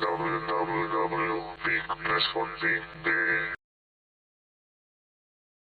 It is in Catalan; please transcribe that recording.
www.bigmess.de